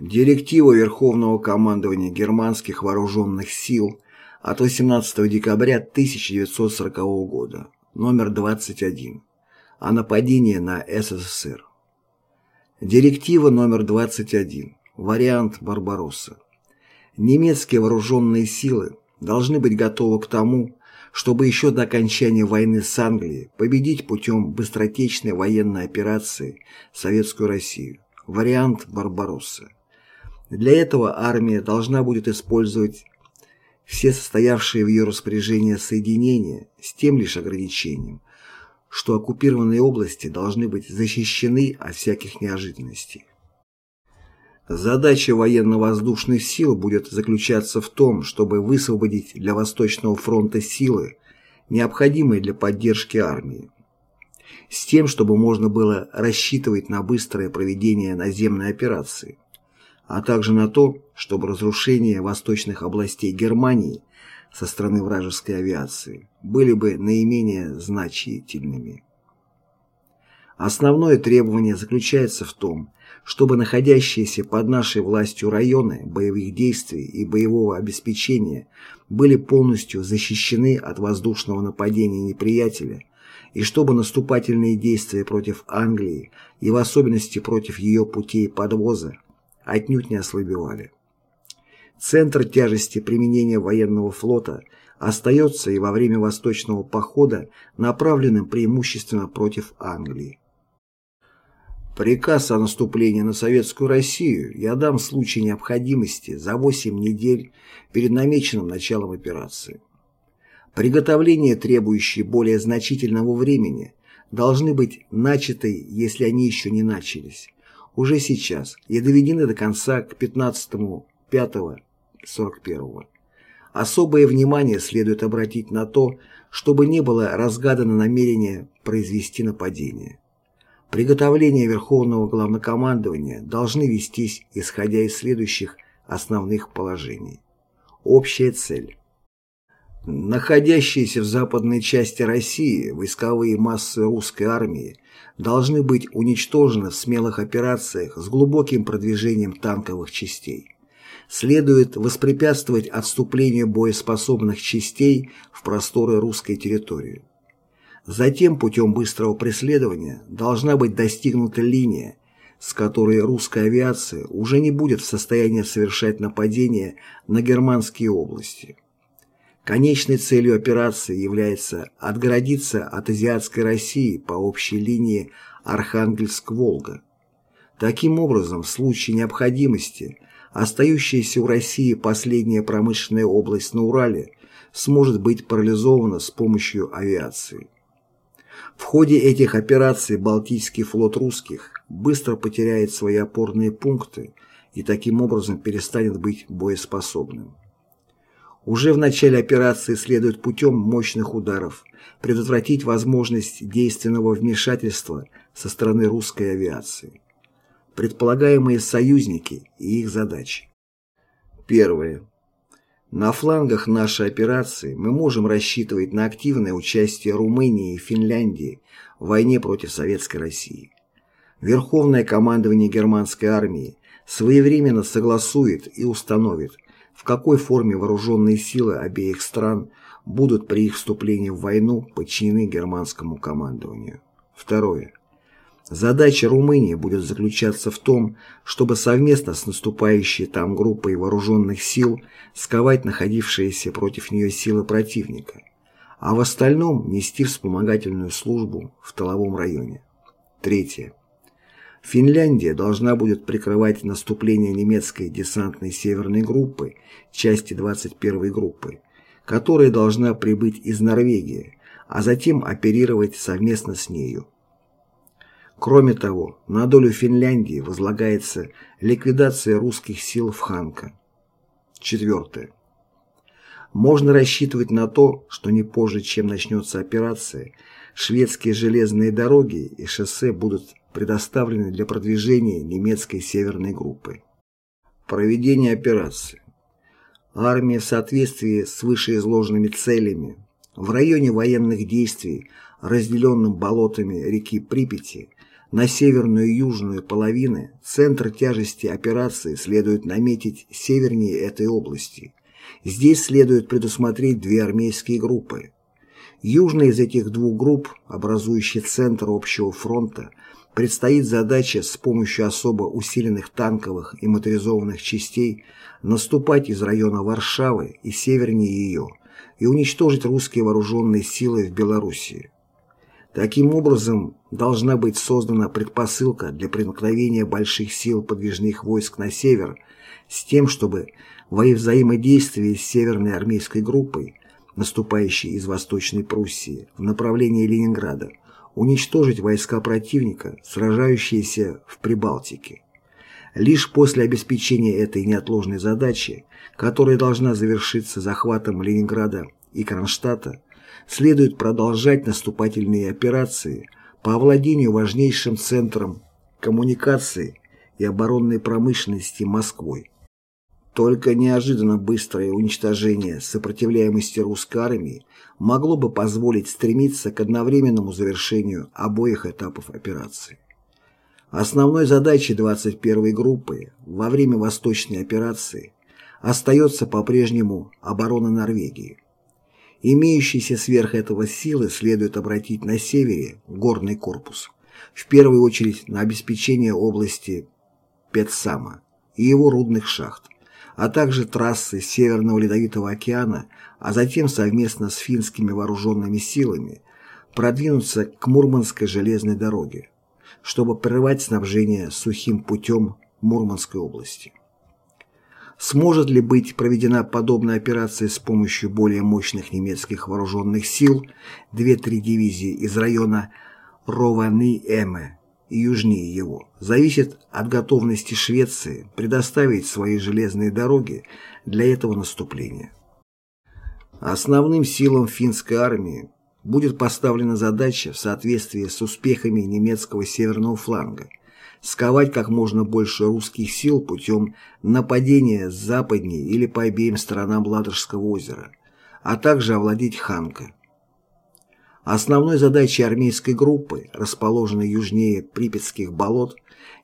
Директива Верховного командования германских вооруженных сил от 18 декабря 1940 года, номер 21, о нападении на СССР. Директива номер 21, вариант Барбаросса. Немецкие вооруженные силы должны быть готовы к тому, чтобы еще до окончания войны с Англией победить путем быстротечной военной операции Советскую Россию. Вариант Барбаросса. Для этого армия должна будет использовать все состоявшие в ее распоряжении соединения с тем лишь ограничением, что оккупированные области должны быть защищены от всяких неожиданностей. Задача военно-воздушных сил будет заключаться в том, чтобы высвободить для Восточного фронта силы, необходимые для поддержки армии, с тем, чтобы можно было рассчитывать на быстрое проведение наземной операции а также на то, чтобы разрушения восточных областей Германии со стороны вражеской авиации были бы наименее значительными. Основное требование заключается в том, чтобы находящиеся под нашей властью районы боевых действий и боевого обеспечения были полностью защищены от воздушного нападения неприятеля и чтобы наступательные действия против Англии и в особенности против ее путей подвоза отнюдь не ослабевали. Центр тяжести применения военного флота остается и во время Восточного похода направленным преимущественно против Англии. Приказ о наступлении на Советскую Россию я дам в случае необходимости за 8 недель перед намеченным началом операции. Приготовления, требующие более значительного времени, должны быть начаты, если они еще не начались уже сейчас и доведены до конца к 15.05.41. Особое внимание следует обратить на то, чтобы не было разгадано намерение произвести нападение. Приготовления Верховного Главнокомандования должны вестись, исходя из следующих основных положений. Общая цель. Находящиеся в западной части России войсковые массы русской армии должны быть уничтожены в смелых операциях с глубоким продвижением танковых частей. Следует воспрепятствовать отступлению боеспособных частей в просторы русской территории. Затем путем быстрого преследования должна быть достигнута линия, с которой русская авиация уже не будет в состоянии совершать нападения на германские области. Конечной целью операции является отгородиться от азиатской России по общей линии Архангельск-Волга. Таким образом, в случае необходимости, остающаяся у России последняя промышленная область на Урале сможет быть парализована с помощью авиации. В ходе этих операций Балтийский флот русских быстро потеряет свои опорные пункты и таким образом перестанет быть боеспособным. Уже в начале операции следует путем мощных ударов предотвратить возможность действенного вмешательства со стороны русской авиации. Предполагаемые союзники и их задачи. Первое. На флангах нашей операции мы можем рассчитывать на активное участие Румынии и Финляндии в войне против Советской России. Верховное командование германской армии своевременно согласует и установит, в какой форме вооруженные силы обеих стран будут при их вступлении в войну подчинены германскому командованию. Второе. Задача Румынии будет заключаться в том, чтобы совместно с наступающей там группой вооруженных сил сковать находившиеся против нее силы противника, а в остальном нести вспомогательную службу в тыловом районе. Третье. Финляндия должна будет прикрывать наступление немецкой десантной северной группы, части 21 группы, которая должна прибыть из Норвегии, а затем оперировать совместно с нею. Кроме того, на долю Финляндии возлагается ликвидация русских сил в Ханка. Четвертое. Можно рассчитывать на то, что не позже, чем начнется операция, шведские железные дороги и шоссе будут предоставлены для продвижения немецкой северной группы. Проведение операции. Армия в соответствии с вышеизложенными целями в районе военных действий, разделенном болотами реки Припяти, на северную и южную половины, центр тяжести операции следует наметить севернее этой области. Здесь следует предусмотреть две армейские группы. Южной из этих двух групп, образующей центр общего фронта, предстоит задача с помощью особо усиленных танковых и моторизованных частей наступать из района Варшавы и севернее ее и уничтожить русские вооруженные силы в Белоруссии. Таким образом, должна быть создана предпосылка для проникновения больших сил подвижных войск на север с тем, чтобы во взаимодействии с Северной армейской группой, наступающей из Восточной Пруссии в направлении Ленинграда, уничтожить войска противника, сражающиеся в Прибалтике. Лишь после обеспечения этой неотложной задачи, которая должна завершиться захватом Ленинграда и Кронштадта, следует продолжать наступательные операции по овладению важнейшим центром коммуникации и оборонной промышленности Москвой. Только неожиданно быстрое уничтожение сопротивляемости русской армии могло бы позволить стремиться к одновременному завершению обоих этапов операции. Основной задачей 21-й группы во время Восточной операции остается по-прежнему оборона Норвегии. Имеющиеся сверх этого силы следует обратить на севере горный корпус, в первую очередь на обеспечение области Петсама и его рудных шахт, а также трассы Северного Ледовитого океана, а затем совместно с финскими вооруженными силами продвинуться к Мурманской железной дороге, чтобы прервать снабжение сухим путем Мурманской области. Сможет ли быть проведена подобная операция с помощью более мощных немецких вооруженных сил, 2-3 дивизии из района Рованы-Эме и южнее его, зависит от готовности Швеции предоставить свои железные дороги для этого наступления. Основным силам финской армии будет поставлена задача в соответствии с успехами немецкого северного фланга – сковать как можно больше русских сил путем нападения с западней или по обеим сторонам Ладожского озера, а также овладеть Ханка. Основной задачей армейской группы, расположенной южнее Припятских болот,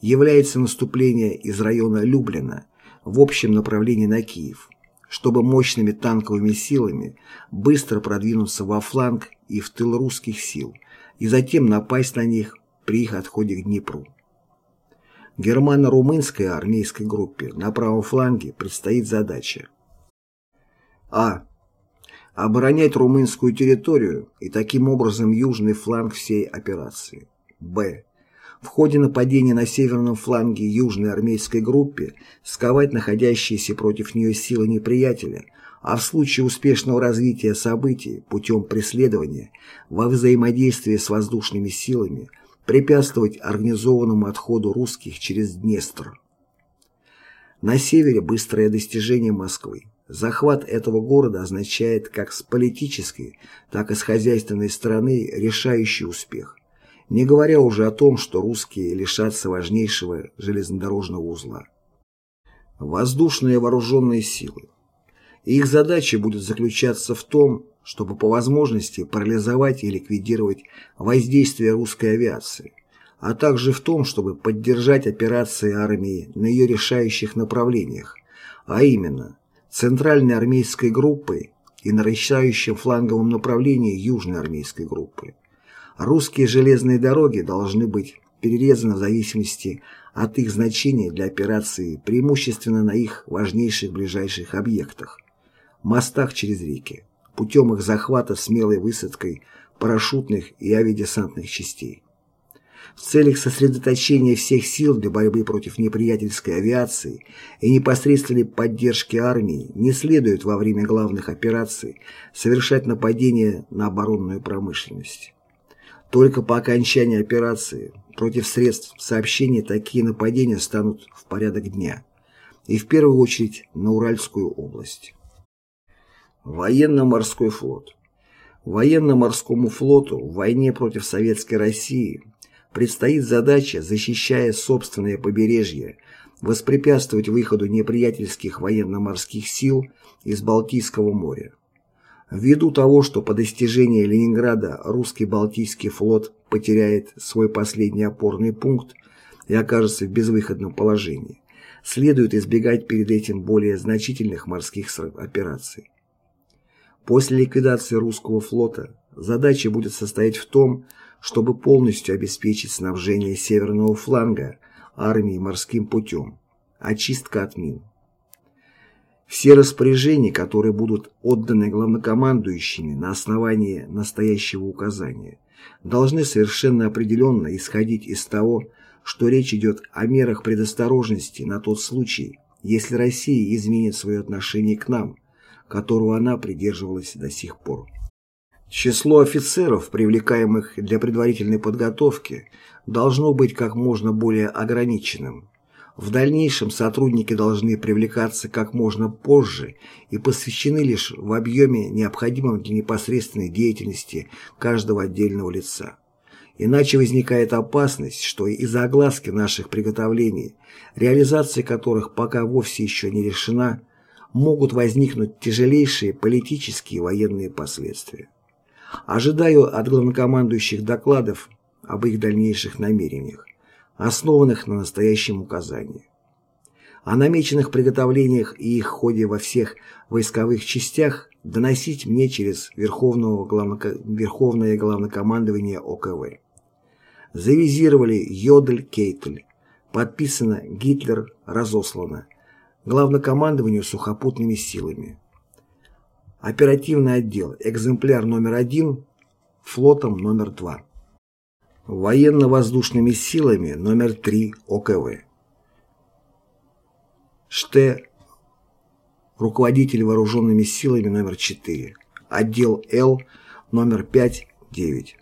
является наступление из района Люблина в общем направлении на Киев, чтобы мощными танковыми силами быстро продвинуться во фланг и в тыл русских сил и затем напасть на них при их отходе к Днепру. Германо-румынской армейской группе на правом фланге предстоит задача А. Оборонять румынскую территорию и таким образом южный фланг всей операции. Б. В ходе нападения на северном фланге южной армейской группе сковать находящиеся против нее силы неприятеля, а в случае успешного развития событий путем преследования во взаимодействии с воздушными силами препятствовать организованному отходу русских через Днестр. На севере быстрое достижение Москвы. Захват этого города означает как с политической, так и с хозяйственной стороны решающий успех, не говоря уже о том, что русские лишатся важнейшего железнодорожного узла. Воздушные вооруженные силы. Их задача будет заключаться в том, чтобы по возможности парализовать и ликвидировать воздействие русской авиации, а также в том, чтобы поддержать операции армии на ее решающих направлениях, а именно Центральной армейской группы и на решающем фланговом направлении Южной армейской группы. Русские железные дороги должны быть перерезаны в зависимости от их значения для операции преимущественно на их важнейших ближайших объектах – мостах через реки путем их захвата смелой высадкой парашютных и авиадесантных частей. В целях сосредоточения всех сил для борьбы против неприятельской авиации и непосредственной поддержки армии не следует во время главных операций совершать нападения на оборонную промышленность. Только по окончании операции против средств сообщения такие нападения станут в порядок дня, и в первую очередь на Уральскую область. Военно-морской флот. Военно-морскому флоту в войне против Советской России предстоит задача, защищая собственное побережье, воспрепятствовать выходу неприятельских военно-морских сил из Балтийского моря. Ввиду того, что по достижении Ленинграда русский Балтийский флот потеряет свой последний опорный пункт и окажется в безвыходном положении, следует избегать перед этим более значительных морских операций. После ликвидации русского флота задача будет состоять в том, чтобы полностью обеспечить снабжение северного фланга армии морским путем, очистка от мин. Все распоряжения, которые будут отданы главнокомандующими на основании настоящего указания, должны совершенно определенно исходить из того, что речь идет о мерах предосторожности на тот случай, если Россия изменит свое отношение к нам, которого она придерживалась до сих пор. Число офицеров, привлекаемых для предварительной подготовки, должно быть как можно более ограниченным. В дальнейшем сотрудники должны привлекаться как можно позже и посвящены лишь в объеме, необходимом для непосредственной деятельности каждого отдельного лица. Иначе возникает опасность, что из-за огласки наших приготовлений, реализация которых пока вовсе еще не решена, могут возникнуть тяжелейшие политические и военные последствия. Ожидаю от главнокомандующих докладов об их дальнейших намерениях основанных на настоящем указании. О намеченных приготовлениях и их ходе во всех войсковых частях доносить мне через Верховного главноко... Верховное главнокомандование ОКВ. Завизировали Йодль Кейтль. Подписано Гитлер разослано. Главнокомандованию сухопутными силами. Оперативный отдел. Экземпляр номер один. Флотом номер два. Военно-воздушными силами номер 3 ОКВ. Ште, руководитель вооруженными силами номер 4, отдел Л номер 5-9.